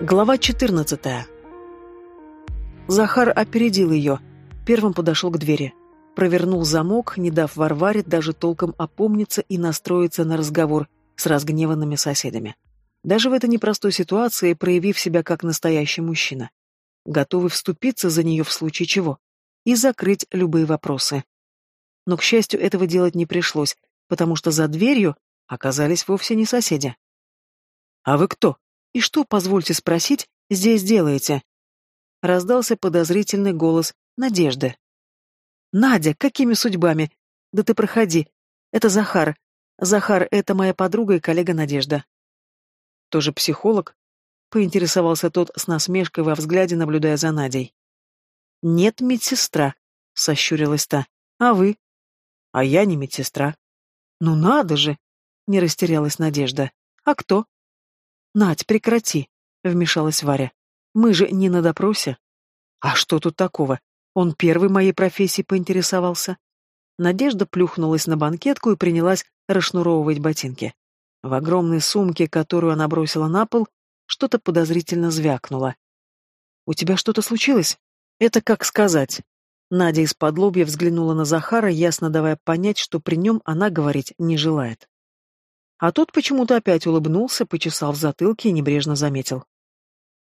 Глава 14. Захар опередил ее. Первым подошел к двери. Провернул замок, не дав Варваре даже толком опомниться и настроиться на разговор с разгневанными соседями. Даже в этой непростой ситуации проявив себя как настоящий мужчина. Готовый вступиться за нее в случае чего. И закрыть любые вопросы. Но, к счастью, этого делать не пришлось, потому что за дверью оказались вовсе не соседи. «А вы кто?» «И что, позвольте спросить, здесь делаете?» Раздался подозрительный голос Надежды. «Надя, какими судьбами? Да ты проходи. Это Захар. Захар — это моя подруга и коллега Надежда». «Тоже психолог?» — поинтересовался тот с насмешкой во взгляде, наблюдая за Надей. «Нет, медсестра», — сощурилась та. «А вы?» «А я не медсестра». «Ну надо же!» — не растерялась Надежда. «А кто?» «Надь, прекрати!» — вмешалась Варя. «Мы же не на допросе». «А что тут такого? Он первый моей профессией поинтересовался». Надежда плюхнулась на банкетку и принялась расшнуровывать ботинки. В огромной сумке, которую она бросила на пол, что-то подозрительно звякнуло. «У тебя что-то случилось?» «Это как сказать?» Надя из-под лобья взглянула на Захара, ясно давая понять, что при нем она говорить не желает. А тот почему-то опять улыбнулся, почесал в затылке и небрежно заметил.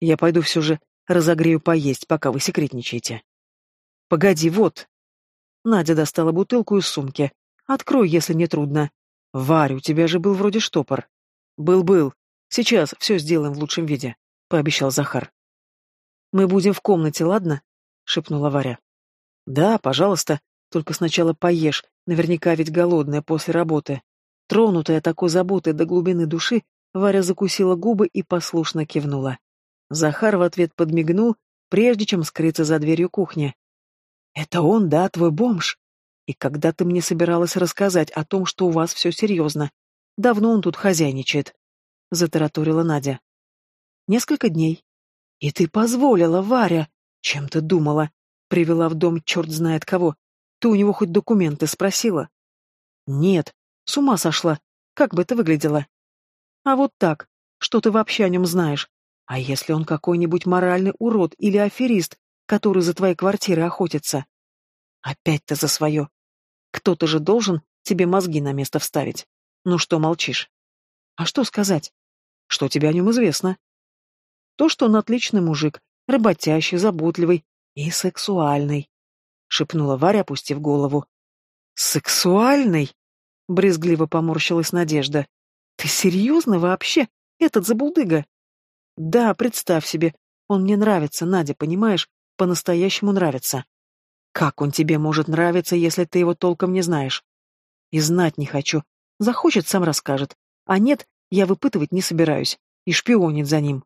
«Я пойду все же разогрею поесть, пока вы секретничаете». «Погоди, вот». Надя достала бутылку из сумки. «Открой, если не трудно». «Варя, у тебя же был вроде штопор». «Был-был. Сейчас все сделаем в лучшем виде», — пообещал Захар. «Мы будем в комнате, ладно?» — шепнула Варя. «Да, пожалуйста, только сначала поешь, наверняка ведь голодная после работы», Тронутая такой заботой до глубины души, Варя закусила губы и послушно кивнула. Захар в ответ подмигнул, прежде чем скрыться за дверью кухни. «Это он, да, твой бомж? И когда ты мне собиралась рассказать о том, что у вас все серьезно? Давно он тут хозяйничает?» — затараторила Надя. «Несколько дней. И ты позволила, Варя. Чем ты думала? Привела в дом черт знает кого. Ты у него хоть документы спросила?» «Нет, с ума сошла. Как бы это выглядело? А вот так. Что ты вообще о нем знаешь? А если он какой-нибудь моральный урод или аферист, который за твоей квартирой охотится? Опять ты за свое. Кто-то же должен тебе мозги на место вставить. Ну что молчишь? А что сказать? Что тебе о нем известно? То, что он отличный мужик, работящий, заботливый и сексуальный, — шепнула Варя, опустив голову. «Сексуальный?» Брезгливо поморщилась Надежда. «Ты серьезно вообще? Этот забулдыга?» «Да, представь себе. Он мне нравится, Надя, понимаешь? По-настоящему нравится». «Как он тебе может нравиться, если ты его толком не знаешь?» «И знать не хочу. Захочет, сам расскажет. А нет, я выпытывать не собираюсь. И шпионить за ним.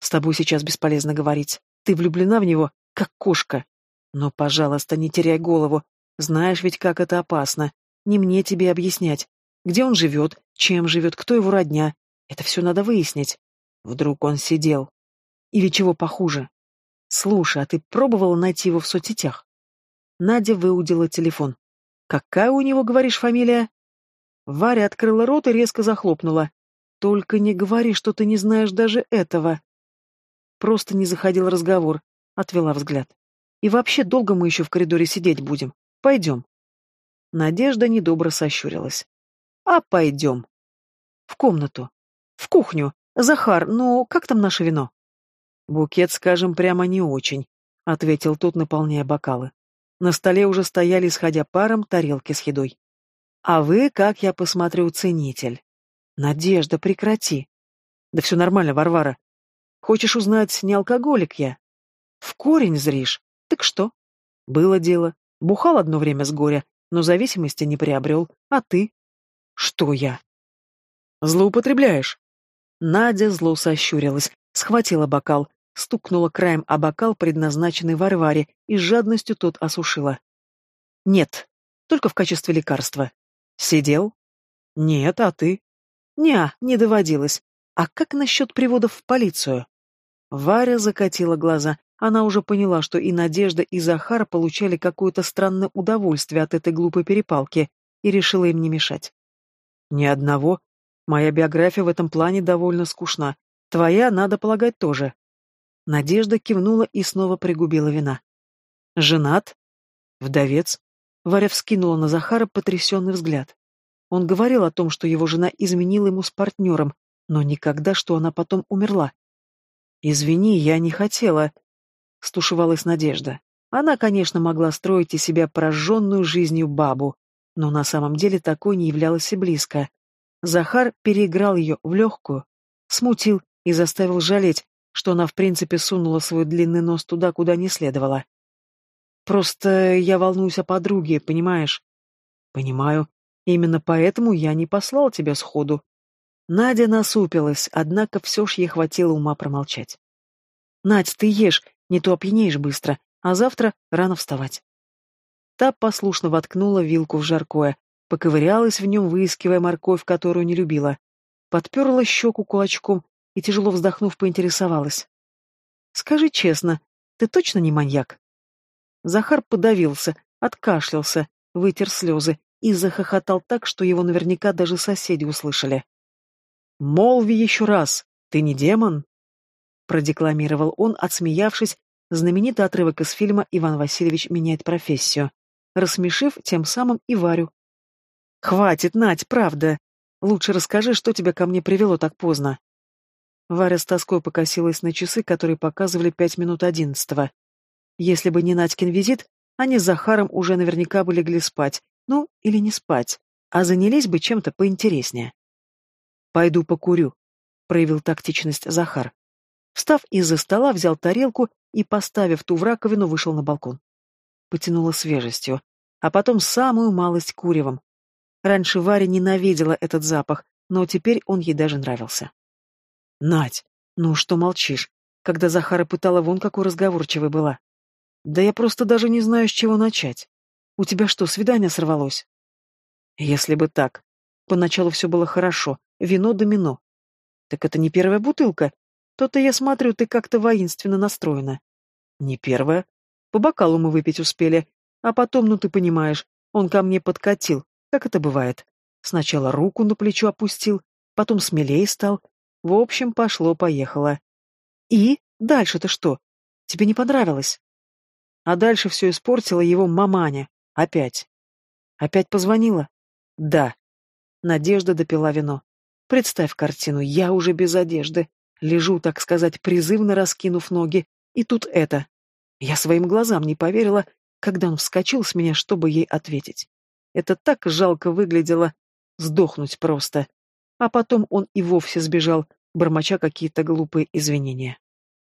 С тобой сейчас бесполезно говорить. Ты влюблена в него, как кошка. Но, пожалуйста, не теряй голову. Знаешь ведь, как это опасно. Не мне тебе объяснять. Где он живет, чем живет, кто его родня. Это все надо выяснить. Вдруг он сидел. Или чего похуже. Слушай, а ты пробовала найти его в соцсетях? Надя выудила телефон. Какая у него, говоришь, фамилия? Варя открыла рот и резко захлопнула. Только не говори, что ты не знаешь даже этого. Просто не заходил разговор, отвела взгляд. И вообще долго мы еще в коридоре сидеть будем. Пойдем. Надежда недобро сощурилась. «А пойдем». «В комнату. В кухню. Захар, ну, как там наше вино?» «Букет, скажем, прямо не очень», — ответил тот, наполняя бокалы. На столе уже стояли, сходя паром, тарелки с едой. «А вы, как я посмотрю, ценитель». «Надежда, прекрати». «Да все нормально, Варвара. Хочешь узнать, не алкоголик я?» «В корень зришь. Так что?» «Было дело. Бухал одно время с горя, но зависимости не приобрел. А ты? Что я? Злоупотребляешь? Надя зло сощурилась, схватила бокал, стукнула краем о бокал, предназначенный Варваре, и с жадностью тот осушила. Нет, только в качестве лекарства. Сидел? Нет, а ты? Неа, не доводилось. А как насчет приводов в полицию? Варя закатила глаза, она уже поняла, что и Надежда, и Захар получали какое-то странное удовольствие от этой глупой перепалки, и решила им не мешать. «Ни одного. Моя биография в этом плане довольно скучна. Твоя, надо полагать, тоже. Надежда кивнула и снова пригубила вина. Женат? Вдовец? Варя вскинула на Захара потрясенный взгляд. Он говорил о том, что его жена изменила ему с партнером, но никогда, что она потом умерла. «Извини, я не хотела», — стушевалась Надежда. Она, конечно, могла строить из себя пораженную жизнью бабу, но на самом деле такой не являлась и близко. Захар переиграл ее в легкую, смутил и заставил жалеть, что она в принципе сунула свой длинный нос туда, куда не следовало. «Просто я волнуюсь о подруге, понимаешь?» «Понимаю. Именно поэтому я не послал тебя сходу». Надя насупилась, однако все ж ей хватило ума промолчать. «Надь, ты ешь, не то опьянеешь быстро, а завтра рано вставать». Та послушно воткнула вилку в жаркое, поковырялась в нем, выискивая морковь, которую не любила. Подперла щеку кулачком и, тяжело вздохнув, поинтересовалась. «Скажи честно, ты точно не маньяк?» Захар подавился, откашлялся, вытер слезы и захохотал так, что его наверняка даже соседи услышали. «Молви еще раз, ты не демон?» Продекламировал он, отсмеявшись, знаменитый отрывок из фильма «Иван Васильевич меняет профессию», рассмешив тем самым и Варю. «Хватит, Надь, правда. Лучше расскажи, что тебя ко мне привело так поздно». Варя с тоской покосилась на часы, которые показывали пять минут одиннадцатого. Если бы не Надькин визит, они с Захаром уже наверняка бы легли спать, ну, или не спать, а занялись бы чем-то поинтереснее. «Пойду покурю», — проявил тактичность Захар. Встав из-за стола, взял тарелку и, поставив ту в раковину, вышел на балкон. Потянуло свежестью, а потом самую малость куревом. Раньше Варя ненавидела этот запах, но теперь он ей даже нравился. «Надь, ну что молчишь? Когда Захара пытала, вон какой разговорчивой была. Да я просто даже не знаю, с чего начать. У тебя что, свидание сорвалось? Если бы так. Поначалу все было хорошо. Вино-домино. Так это не первая бутылка? То-то я смотрю, ты как-то воинственно настроена. Не первая. По бокалу мы выпить успели. А потом, ну ты понимаешь, он ко мне подкатил, как это бывает. Сначала руку на плечо опустил, потом смелее стал. В общем, пошло-поехало. И? Дальше-то что? Тебе не понравилось? А дальше все испортила его маманя. Опять. Опять позвонила? Да. Надежда допила вино. Представь картину, я уже без одежды. Лежу, так сказать, призывно раскинув ноги. И тут это. Я своим глазам не поверила, когда он вскочил с меня, чтобы ей ответить. Это так жалко выглядело. Сдохнуть просто. А потом он и вовсе сбежал, бормоча какие-то глупые извинения.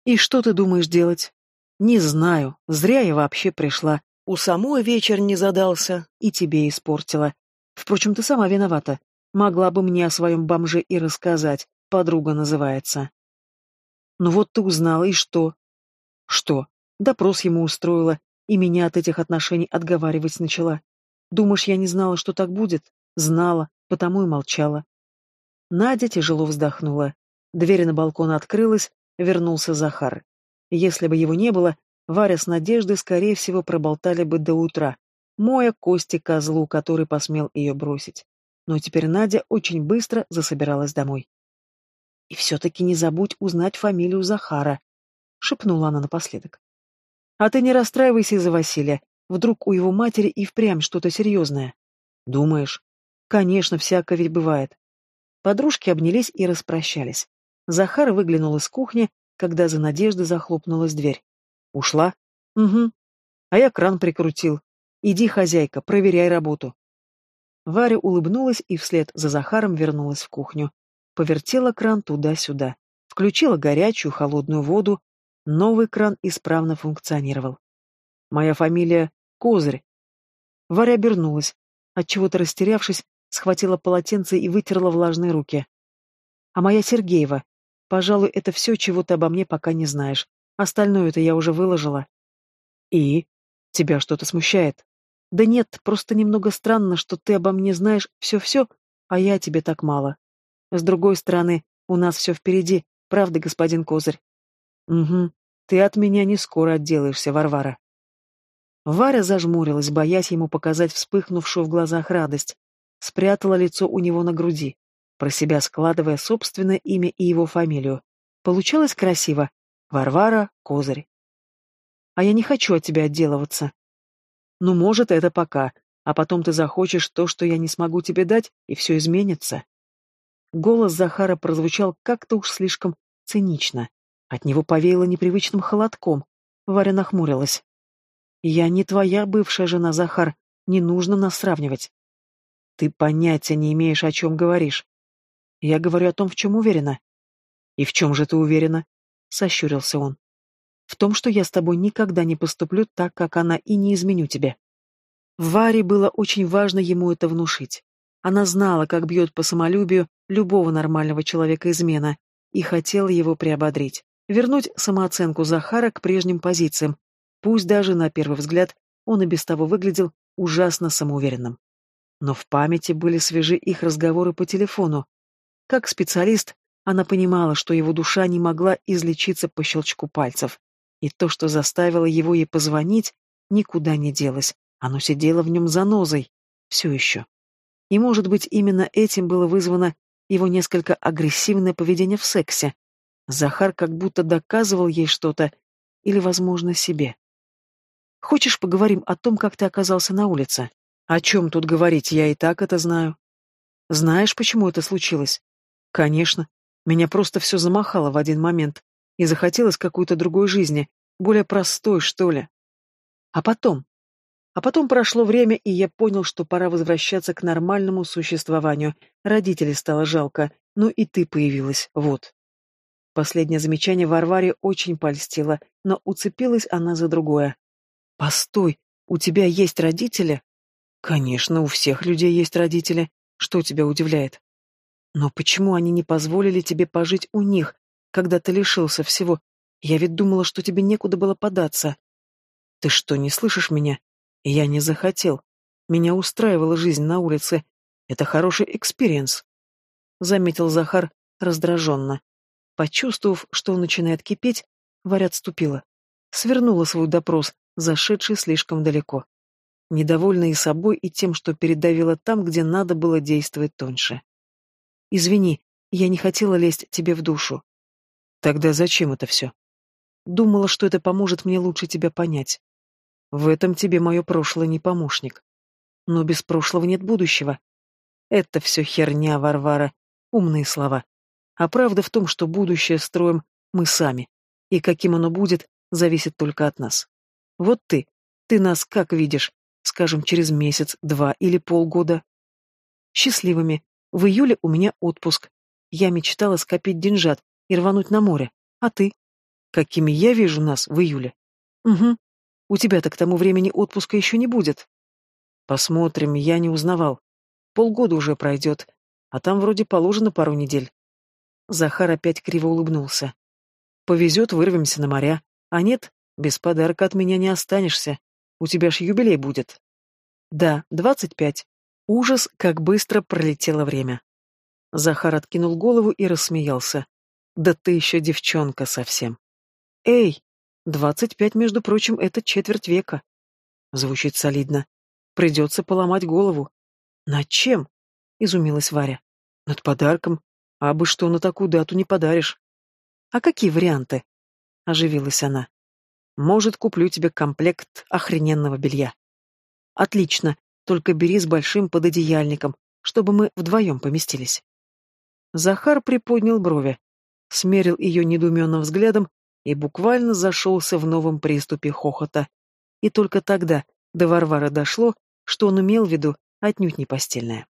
«И что ты думаешь делать?» Не знаю, зря я вообще пришла. У самой вечер не задался и тебе испортила. Впрочем, ты сама виновата. Могла бы мне о своем бомже и рассказать. Подруга называется. Ну вот ты узнала, и что? Что? Допрос ему устроила, и меня от этих отношений отговаривать начала. Думаешь, я не знала, что так будет? Знала, потому и молчала. Надя тяжело вздохнула. Дверь на балкон открылась, вернулся Захар. Если бы его не было, Варя с Надеждой, скорее всего, проболтали бы до утра, моя кости козлу, который посмел ее бросить. Но теперь Надя очень быстро засобиралась домой. «И все-таки не забудь узнать фамилию Захара», — шепнула она напоследок. «А ты не расстраивайся из-за Василия. Вдруг у его матери и впрямь что-то серьезное. Думаешь? Конечно, всякое ведь бывает». Подружки обнялись и распрощались. Захар выглянул из кухни, когда за Надеждой захлопнулась дверь. Ушла? Угу. А я кран прикрутил. Иди, хозяйка, проверяй работу. Варя улыбнулась и вслед за Захаром вернулась в кухню. Повертела кран туда-сюда. Включила горячую, холодную воду. Новый кран исправно функционировал. Моя фамилия Козырь. Варя обернулась. Отчего-то растерявшись, схватила полотенце и вытерла влажные руки. А моя Сергеева. Пожалуй, это все, чего ты обо мне пока не знаешь. Остальное-то я уже выложила. И? Тебя что-то смущает? Да нет, просто немного странно, что ты обо мне знаешь все-все, а я тебе так мало. С другой стороны, у нас все впереди, правда, господин Козырь? Угу. Ты от меня не скоро отделаешься, Варвара. Варя зажмурилась, боясь ему показать вспыхнувшую в глазах радость. Спрятала лицо у него на груди про себя складывая собственное имя и его фамилию. Получалось красиво. Варвара, козырь. А я не хочу от тебя отделываться. Ну, может, это пока, а потом ты захочешь то, что я не смогу тебе дать, и все изменится. Голос Захара прозвучал как-то уж слишком цинично. От него повеяло непривычным холодком. Варя нахмурилась. «Я не твоя бывшая жена, Захар. Не нужно нас сравнивать». «Ты понятия не имеешь, о чем говоришь». «Я говорю о том, в чем уверена». «И в чем же ты уверена?» — сощурился он. «В том, что я с тобой никогда не поступлю так, как она, и не изменю тебе». Варе было очень важно ему это внушить. Она знала, как бьет по самолюбию любого нормального человека измена, и хотела его приободрить, вернуть самооценку Захара к прежним позициям, пусть даже на первый взгляд он и без того выглядел ужасно самоуверенным. Но в памяти были свежи их разговоры по телефону. Как специалист, она понимала, что его душа не могла излечиться по щелчку пальцев, и то, что заставило его ей позвонить, никуда не делось, оно сидело в нем занозой, все еще. И, может быть, именно этим было вызвано его несколько агрессивное поведение в сексе. Захар как будто доказывал ей что-то, или, возможно, себе. «Хочешь, поговорим о том, как ты оказался на улице? О чем тут говорить, я и так это знаю. Знаешь, почему это случилось? Конечно. Меня просто все замахало в один момент, и захотелось какой-то другой жизни, более простой, что ли. А потом? А потом прошло время, и я понял, что пора возвращаться к нормальному существованию. Родителей стало жалко, ну и ты появилась, вот. Последнее замечание Варваре очень польстило, но уцепилась она за другое. «Постой, у тебя есть родители?» «Конечно, у всех людей есть родители. Что тебя удивляет?» «Но почему они не позволили тебе пожить у них, когда ты лишился всего? Я ведь думала, что тебе некуда было податься». «Ты что, не слышишь меня? Я не захотел. Меня устраивала жизнь на улице. Это хороший experience. Заметил Захар раздраженно. Почувствовав, что он начинает кипеть, Варя отступила. Свернула свой допрос, зашедший слишком далеко. Недовольна и собой, и тем, что передавила там, где надо было действовать тоньше. «Извини, я не хотела лезть тебе в душу». «Тогда зачем это все?» «Думала, что это поможет мне лучше тебя понять. В этом тебе мое прошлое не помощник. Но без прошлого нет будущего. Это все херня, Варвара. Умные слова. А правда в том, что будущее строим мы сами. И каким оно будет, зависит только от нас. Вот ты. Ты нас как видишь? Скажем, через месяц, два или полгода. Счастливыми. В июле у меня отпуск. Я мечтала скопить деньжат и рвануть на море. А ты? Какими я вижу нас в июле? Угу. У тебя-то к тому времени отпуска еще не будет. Посмотрим, я не узнавал. Полгода уже пройдет, а там вроде положено пару недель. Захар опять криво улыбнулся. Повезет, вырвемся на моря. А нет, без подарка от меня не останешься. У тебя ж юбилей будет. Да, двадцать пять. Ужас, как быстро пролетело время. Захар откинул голову и рассмеялся. Да ты еще девчонка совсем. Эй, Двадцать пять, между прочим, это четверть века. Звучит солидно. Придется поломать голову. Над чем? Изумилась Варя. Над подарком. А бы что на такую дату не подаришь. А какие варианты? Оживилась она. Может, куплю тебе комплект охрененного белья. Отлично, только бери с большим пододеяльником, чтобы мы вдвоем поместились. Захар приподнял брови, смерил ее недоуменным взглядом и буквально зашелся в новом приступе хохота. И только тогда до Варвары дошло, что он имел в виду отнюдь не постельное.